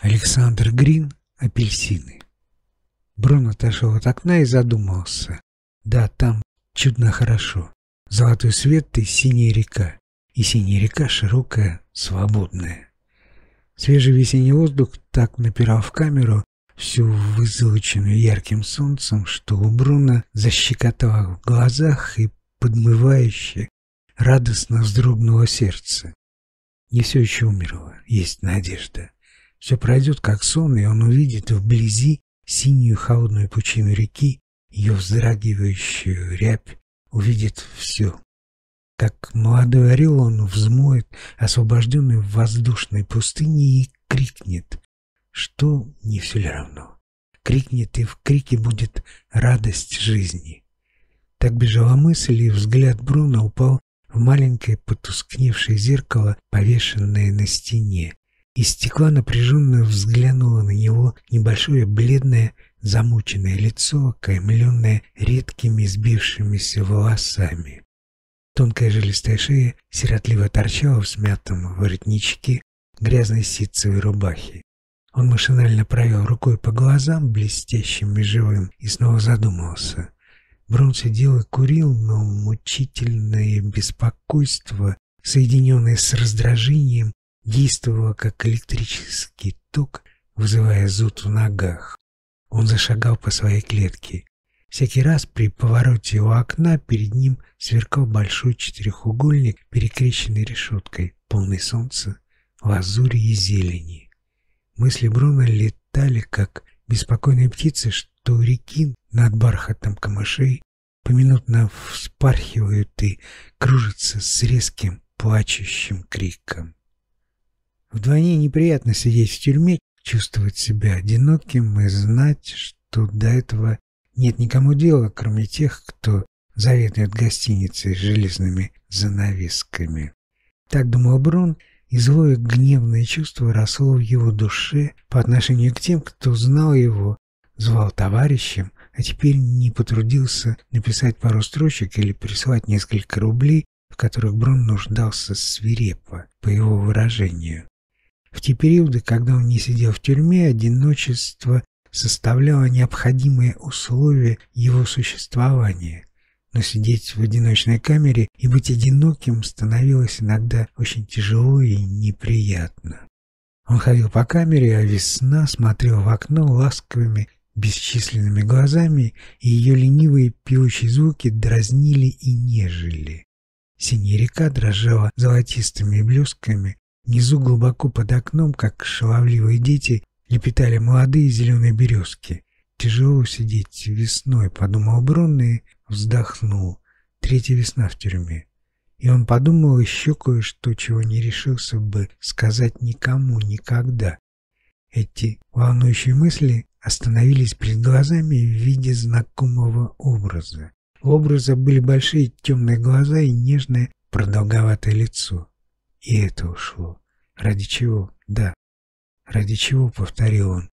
Александр Грин «Апельсины». Брун отошел от окна и задумался. Да, там чудно хорошо. Золотой свет и синяя река. И синяя река широкая, свободная. Свежий весенний воздух так напирал в камеру, всю вызолоченную ярким солнцем, что у Бруна защекотало в глазах и подмывающе, радостно вздрогнуло сердце. Не все еще умерло, есть надежда. Все пройдет как сон, и он увидит вблизи синюю холодную пучину реки, ее вздрагивающую рябь, увидит все. Как молодой орел он взмоет, освобожденный в воздушной пустыне, и крикнет, что не все ли равно. Крикнет, и в крике будет радость жизни. Так бежала мысль, и взгляд Бруна упал в маленькое потускневшее зеркало, повешенное на стене. Из стекла напряженно взглянуло на него небольшое бледное замученное лицо, окаймленное редкими сбившимися волосами. Тонкая жилистая шея сиротливо торчала в смятом воротничке грязной ситцевой рубахи. Он машинально провел рукой по глазам, блестящим и живым, и снова задумался. Брун сидел и курил, но мучительное беспокойство, соединенное с раздражением, действовало как электрический ток, вызывая зуд в ногах. Он зашагал по своей клетке. Всякий раз при повороте у окна перед ним сверкал большой четырехугольник, перекрещенный решеткой, полный солнца, лазури и зелени. Мысли Бруна летали, как беспокойные птицы, что реки над бархатом камышей поминутно вспархивают и кружатся с резким плачущим криком. Вдвойне неприятно сидеть в тюрьме, чувствовать себя одиноким и знать, что до этого нет никому дела, кроме тех, кто заведует гостиницей с железными занавесками. Так думал Брун, и злое гневное чувство росло в его душе по отношению к тем, кто знал его, звал товарищем, а теперь не потрудился написать пару строчек или прислать несколько рублей, в которых Брун нуждался свирепо, по его выражению. В те периоды, когда он не сидел в тюрьме, одиночество составляло необходимые условия его существования. Но сидеть в одиночной камере и быть одиноким становилось иногда очень тяжело и неприятно. Он ходил по камере, а весна смотрел в окно ласковыми бесчисленными глазами, и ее ленивые пьющие звуки дразнили и нежели. Синяя река дрожала золотистыми блесками, Внизу глубоко под окном, как шаловливые дети, лепетали молодые зеленые березки. Тяжело сидеть весной, подумал и вздохнул. Третья весна в тюрьме. И он подумал еще кое-что, чего не решился бы сказать никому никогда. Эти волнующие мысли остановились перед глазами в виде знакомого образа. У образа были большие темные глаза и нежное продолговатое лицо. И это ушло. Ради чего? Да. Ради чего, повторил он.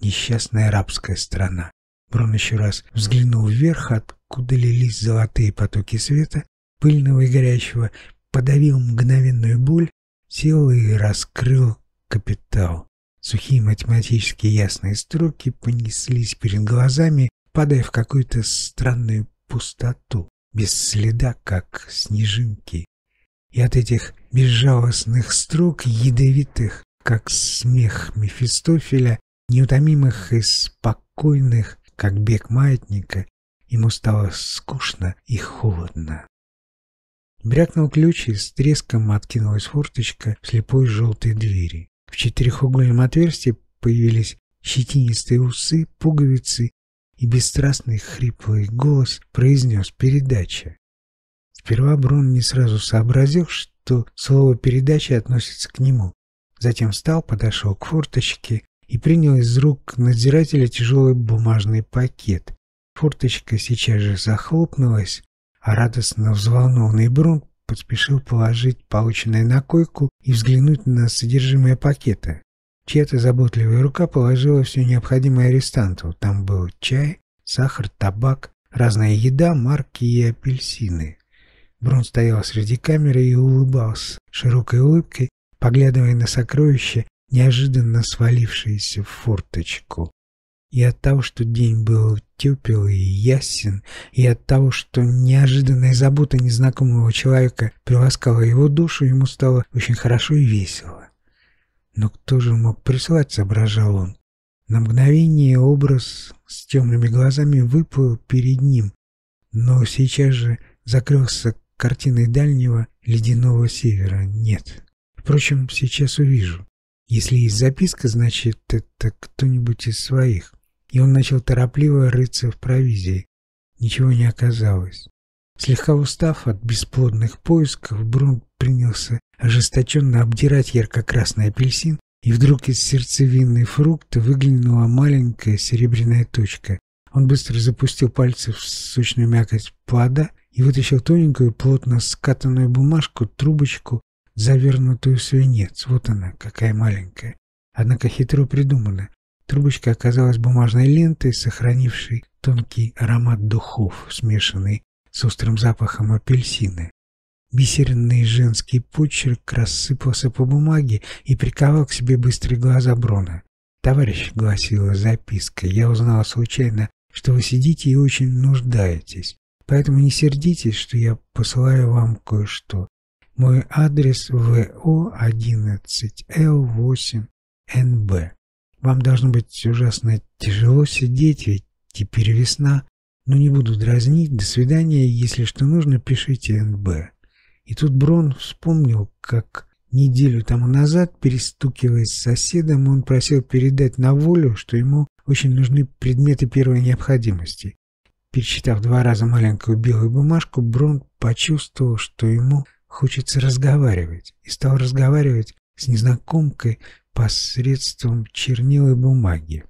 Несчастная арабская страна. Брон еще раз взглянул вверх, откуда лились золотые потоки света, пыльного и горячего, подавил мгновенную боль, сел и раскрыл капитал. Сухие математические ясные строки понеслись перед глазами, падая в какую-то странную пустоту, без следа, как снежинки и от этих безжалостных строк, ядовитых, как смех Мефистофеля, неутомимых и спокойных, как бег маятника, ему стало скучно и холодно. Брякнул ключ, и с треском откинулась форточка в слепой желтой двери. В четырехугольном отверстии появились щетинистые усы, пуговицы, и бесстрастный хриплый голос произнес «Передача». Сперва Брун не сразу сообразил, что слово «передача» относится к нему. Затем встал, подошел к форточке и принял из рук надзирателя тяжелый бумажный пакет. Форточка сейчас же захлопнулась, а радостно взволнованный Брун поспешил положить полученное на койку и взглянуть на содержимое пакета. Чья-то заботливая рука положила все необходимое арестанту. Там был чай, сахар, табак, разная еда, марки и апельсины. Брун стоял среди камеры и улыбался широкой улыбкой, поглядывая на сокровища, неожиданно свалившиеся в форточку. И от того, что день был тепел и ясен, и от того, что неожиданная забота незнакомого человека приласкала его душу, ему стало очень хорошо и весело. Но кто же мог прислать, соображал он. На мгновение образ с темными глазами выплыл перед ним, но сейчас же закрылся картиной дальнего ледяного севера. Нет. Впрочем, сейчас увижу. Если есть записка, значит, это кто-нибудь из своих и он начал торопливо рыться в провизии. Ничего не оказалось. Слегка устав от бесплодных поисков, Брун принялся ожесточенно обдирать ярко-красный апельсин, и вдруг из сердцевины фрукта выглянула маленькая серебряная точка. Он быстро запустил пальцы в сочную мякоть плода и вытащил тоненькую, плотно скатанную бумажку, трубочку, завернутую в свинец. Вот она, какая маленькая. Однако хитро придумана. Трубочка оказалась бумажной лентой, сохранившей тонкий аромат духов, смешанный с острым запахом апельсины. Бисерный женский почерк рассыпался по бумаге и приковал к себе быстрые глаза Брона. «Товарищ», — гласила записка, — «я узнала случайно, что вы сидите и очень нуждаетесь, поэтому не сердитесь, что я посылаю вам кое-что. Мой адрес ВО11Л8НБ. Вам должно быть ужасно тяжело сидеть, ведь теперь весна. Но не буду дразнить. До свидания. Если что нужно, пишите НБ. И тут Брон вспомнил, как неделю тому назад, перестукиваясь с соседом, он просил передать на волю, что ему очень нужны предметы первой необходимости. Перечитав два раза маленькую белую бумажку, Брон почувствовал, что ему хочется разговаривать, и стал разговаривать с незнакомкой, посредством чернил и бумаги.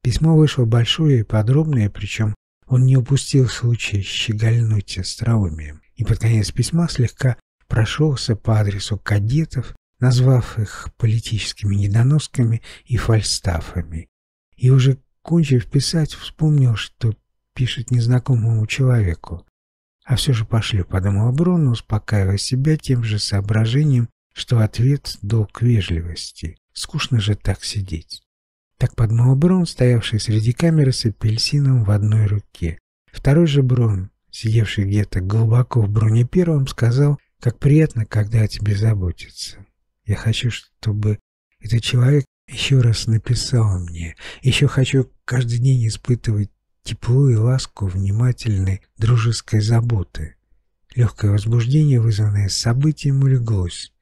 Письмо вышло большое и подробное, причем он не упустил случая щегольнуть остроумием, и под конец письма слегка прошелся по адресу кадетов, назвав их политическими недоносками и фальстафами. И уже кончив писать, вспомнил, что пишет незнакомому человеку. А все же пошлю, подумал Брон, успокаивая себя тем же соображением, что ответ — долг вежливости. Скучно же так сидеть. Так подумал Брон, стоявший среди камеры с апельсином в одной руке. Второй же Брон, сидевший где-то глубоко в броне первым, сказал, как приятно, когда о тебе заботятся. Я хочу, чтобы этот человек еще раз написал мне. Еще хочу каждый день испытывать тепло и ласку внимательной дружеской заботы. Легкое возбуждение, вызванное событием, улеглось.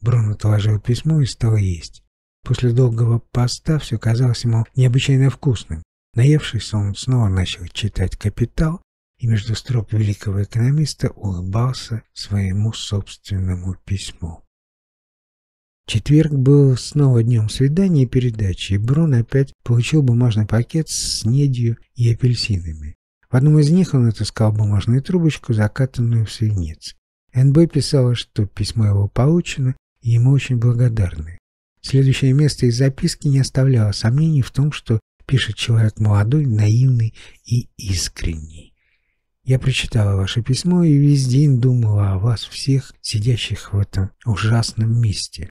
Брон отложил письмо и стал есть. После долгого поста все казалось ему необычайно вкусным. Наевшись, он снова начал читать «Капитал» и между строк великого экономиста улыбался своему собственному письму. Четверг был снова днем свидания и передачи, и Брун опять получил бумажный пакет с недью и апельсинами. В одном из них он отыскал бумажную трубочку, закатанную в свинец. НБ писала, что письмо его получено, и ему очень благодарны. Следующее место из записки не оставляло сомнений в том, что пишет человек молодой, наивный и искренний. Я прочитала ваше письмо и весь день думала о вас всех, сидящих в этом ужасном месте.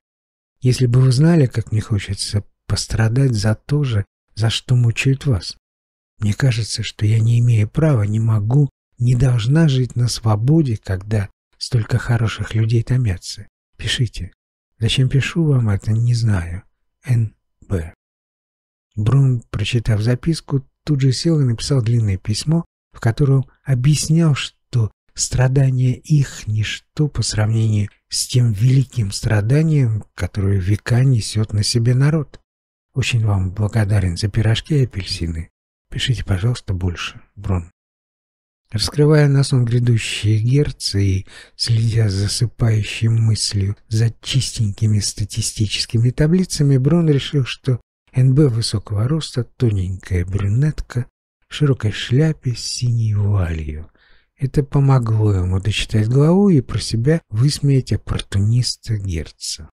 Если бы вы знали, как мне хочется пострадать за то же, за что мучают вас. Мне кажется, что я не имею права, не могу, не должна жить на свободе, когда столько хороших людей томятся. Пишите. Зачем пишу вам это, не знаю. Н.Б. Брун, прочитав записку, тут же сел и написал длинное письмо, в котором объяснял, что страдания их – ничто по сравнению с тем великим страданием, которое века несет на себе народ. Очень вам благодарен за пирожки и апельсины. Пишите, пожалуйста, больше, Брун. Раскрывая на сон грядущие герцы и следя за засыпающей мыслью за чистенькими статистическими таблицами, Брон решил, что НБ высокого роста, тоненькая брюнетка, в широкой шляпе с синей вуалью. Это помогло ему дочитать главу и про себя высмеять оппортуниста Герца.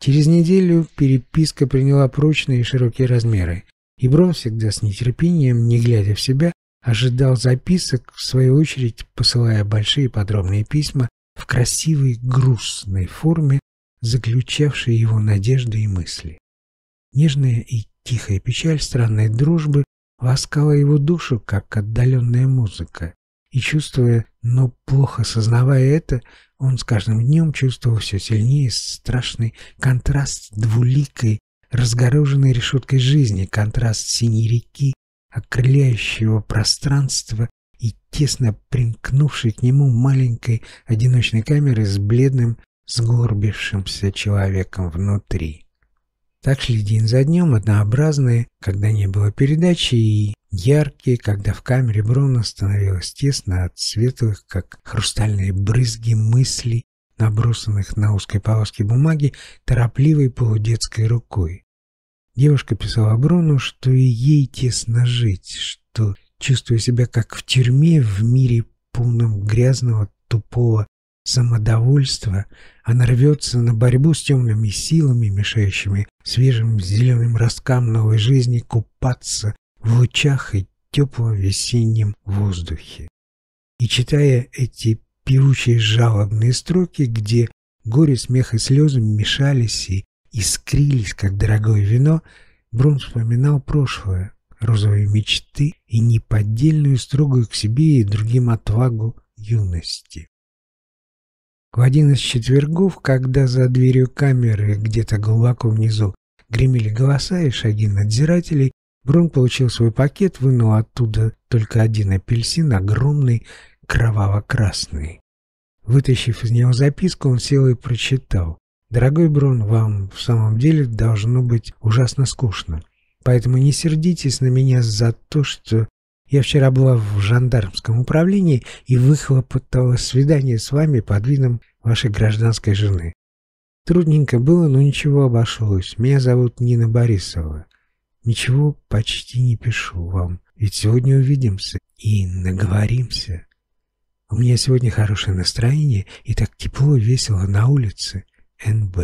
Через неделю переписка приняла прочные и широкие размеры, и Брон всегда с нетерпением, не глядя в себя, ожидал записок, в свою очередь посылая большие подробные письма в красивой грустной форме заключавшие его надежды и мысли. Нежная и тихая печаль странной дружбы ласкала его душу, как отдаленная музыка, и, чувствуя, но плохо сознавая это, он с каждым днем чувствовал все сильнее страшный контраст двуликой, разгороженной решеткой жизни, контраст синей реки, окрыляющего пространства и тесно примкнувшей к нему маленькой одиночной камеры с бледным, сгорбившимся человеком внутри. Так шли день за днем, однообразные, когда не было передачи, и яркие, когда в камере Бруно становилось тесно от светлых, как хрустальные брызги мыслей, набросанных на узкой полоске бумаги торопливой полудетской рукой. Девушка писала Бруну, что и ей тесно жить, что, чувствуя себя как в тюрьме в мире полном грязного, тупого самодовольства, она рвется на борьбу с темными силами, мешающими свежим зеленым росткам новой жизни купаться в лучах и теплом весеннем воздухе. И читая эти певучие жалобные строки, где горе, смех и слезы мешались и искрились, как дорогое вино, Брун вспоминал прошлое, розовые мечты и неподдельную строгую к себе и другим отвагу юности. В один из четвергов, когда за дверью камеры где-то глубоко внизу гремели голоса и шаги надзирателей, Брун получил свой пакет, вынул оттуда только один апельсин, огромный, кроваво-красный. Вытащив из него записку, он сел и прочитал. «Дорогой Брун, вам в самом деле должно быть ужасно скучно. Поэтому не сердитесь на меня за то, что я вчера была в жандармском управлении и выхлопотала свидание с вами под видом вашей гражданской жены. Трудненько было, но ничего обошлось. Меня зовут Нина Борисова. Ничего почти не пишу вам, ведь сегодня увидимся и наговоримся. У меня сегодня хорошее настроение и так тепло и весело на улице НБ.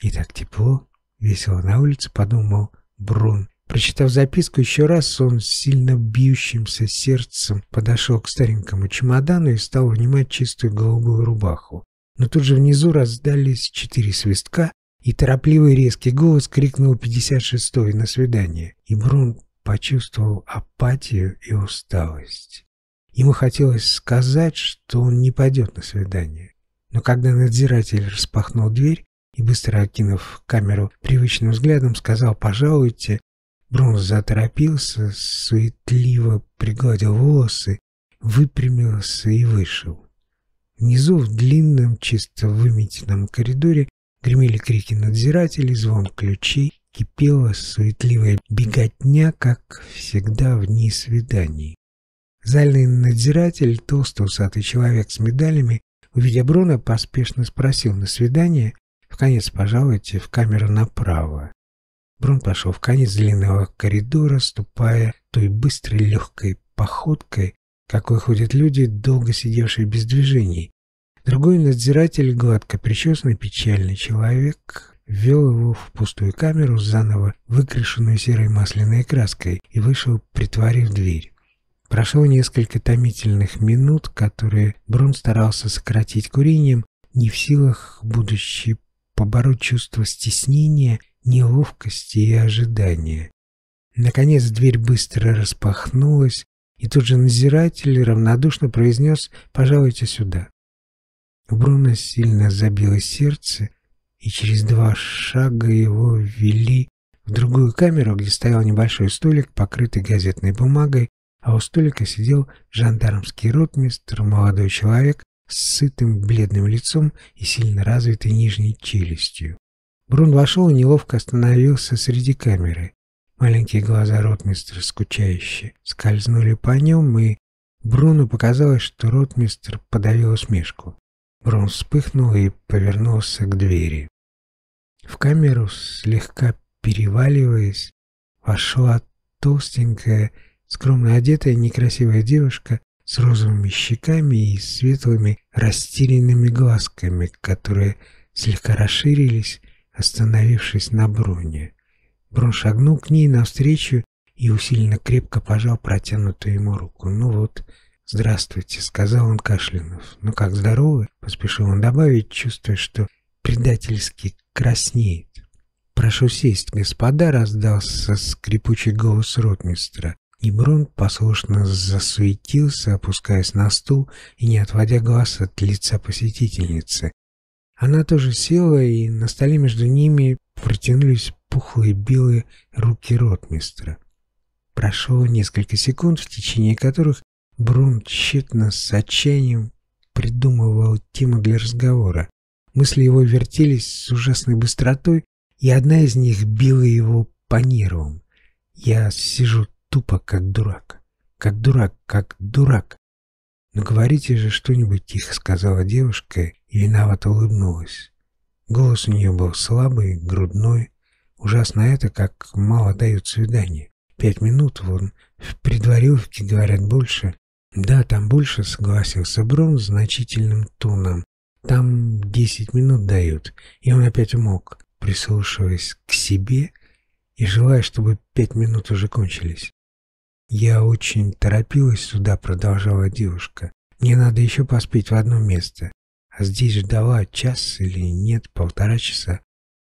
И так тепло, весело на улице, подумал Брун, Прочитав записку еще раз, он с сильно бьющимся сердцем подошел к старенькому чемодану и стал вынимать чистую голубую рубаху. Но тут же внизу раздались четыре свистка, и торопливый резкий голос крикнул «пятьдесят шестой на свидание», и Брун почувствовал апатию и усталость. Ему хотелось сказать, что он не пойдет на свидание. Но когда надзиратель распахнул дверь и, быстро окинув камеру привычным взглядом, сказал «пожалуйте», Бронз заторопился, суетливо пригладил волосы, выпрямился и вышел. Внизу в длинном, чисто выметенном коридоре гремели крики надзирателей, звон ключей, кипела суетливая беготня, как всегда в дни свиданий. Зальный надзиратель, толстый усатый человек с медалями, увидя Брона, поспешно спросил на свидание, в конец пожалуйте в камеру направо. Брун пошел в конец длинного коридора, ступая той быстрой легкой походкой, какой ходят люди, долго сидевшие без движений. Другой надзиратель, гладко причесанный, печальный человек, ввел его в пустую камеру, заново выкрашенную серой масляной краской, и вышел, притворив дверь. Прошло несколько томительных минут, которые Брун старался сократить курением, не в силах, будучи побороть чувство стеснения неловкости и ожидания. Наконец дверь быстро распахнулась, и тут же надзиратель равнодушно произнес «Пожалуйте сюда». У Бруно сильно забилось сердце, и через два шага его ввели в другую камеру, где стоял небольшой столик, покрытый газетной бумагой, а у столика сидел жандармский ротмистр, молодой человек с сытым бледным лицом и сильно развитой нижней челюстью. Брун вошел и неловко остановился среди камеры. Маленькие глаза ротмистра скучающе скользнули по нем, и Бруну показалось, что ротмистр подавил усмешку. Брун вспыхнул и повернулся к двери. В камеру, слегка переваливаясь, вошла толстенькая, скромно одетая, некрасивая девушка с розовыми щеками и светлыми растерянными глазками, которые слегка расширились остановившись на Бруне. Брун шагнул к ней навстречу и усиленно крепко пожал протянутую ему руку. «Ну вот, здравствуйте», — сказал он кашлянув. «Ну как, здоровы?» — поспешил он добавить, чувствуя, что предательски краснеет. «Прошу сесть, господа!» — раздался скрипучий голос ротмистра. И Брон послушно засуетился, опускаясь на стул и не отводя глаз от лица посетительницы. Она тоже села, и на столе между ними протянулись пухлые белые руки ротмистра. Прошло несколько секунд, в течение которых Брун тщетно с отчаянием придумывал тему для разговора. Мысли его вертелись с ужасной быстротой, и одна из них била его по нервам. Я сижу тупо, как дурак. Как дурак, как дурак. «Ну говорите же что-нибудь тихо», — сказала девушка и виновато улыбнулась. Голос у нее был слабый, грудной. Ужасно это, как мало дают свидания. Пять минут, вон, в предвариловке говорят больше. Да, там больше, согласился Брон значительным тоном. Там десять минут дают. И он опять умолк, прислушиваясь к себе и желая, чтобы пять минут уже кончились. «Я очень торопилась сюда», — продолжала девушка. «Мне надо еще поспеть в одно место. А здесь ждала час или нет, полтора часа.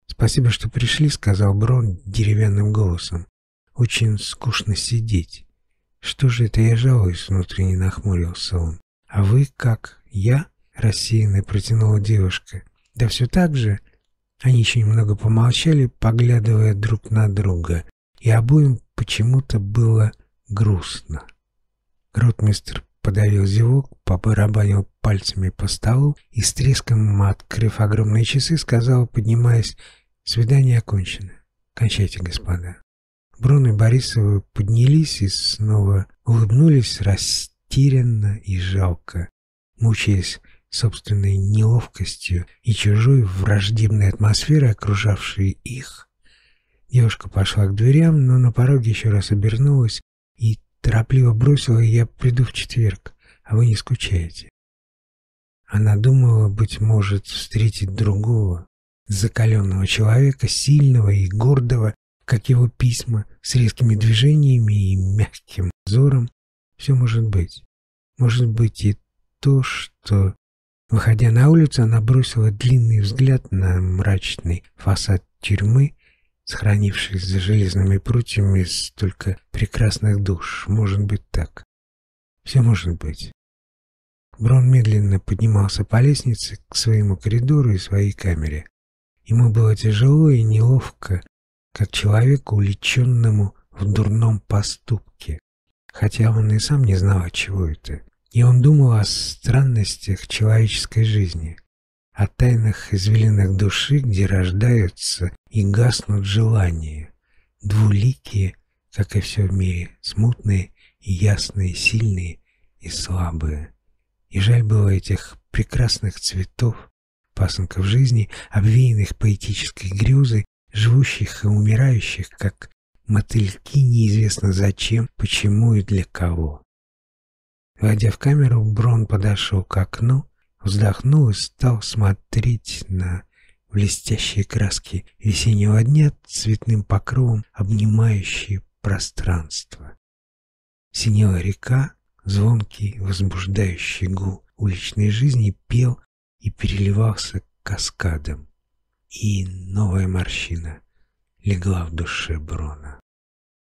«Спасибо, что пришли», — сказал Брон деревянным голосом. «Очень скучно сидеть». «Что же это я жалуюсь?» — внутренне нахмурился он. «А вы как? Я?» — рассеянно протянула девушка. «Да все так же». Они еще немного помолчали, поглядывая друг на друга, и обоим почему-то было грустно. Ротмистр подавил зевок, побарабанил пальцами по столу и с треском, открыв огромные часы, сказал, поднимаясь, «Свидание окончено. Кончайте, господа». Брун и Борисова поднялись и снова улыбнулись растерянно и жалко, мучаясь собственной неловкостью и чужой враждебной атмосферой, окружавшей их. Девушка пошла к дверям, но на пороге еще раз обернулась и торопливо бросила «Я приду в четверг, а вы не скучаете». Она думала, быть может, встретить другого, закаленного человека, сильного и гордого, как его письма, с резкими движениями и мягким взором. Все может быть. Может быть и то, что Выходя на улицу, она бросила длинный взгляд на мрачный фасад тюрьмы, сохранившись за железными прутьями столько прекрасных душ. Может быть так. Все может быть. Брон медленно поднимался по лестнице к своему коридору и своей камере. Ему было тяжело и неловко, как человеку, уличенному в дурном поступке, хотя он и сам не знал, от чего это. И он думал о странностях человеческой жизни, о тайнах извилинах души, где рождаются и гаснут желания, двуликие, как и все в мире, смутные и ясные, сильные и слабые. И жаль было этих прекрасных цветов, пасынков жизни, обвеянных поэтической грезой, живущих и умирающих, как мотыльки неизвестно зачем, почему и для кого. Войдя в камеру, Брон подошел к окну, вздохнул и стал смотреть на блестящие краски весеннего дня цветным покровом, обнимающие пространство. Синела река, звонкий, возбуждающий гул уличной жизни пел и переливался каскадом. И новая морщина легла в душе Брона.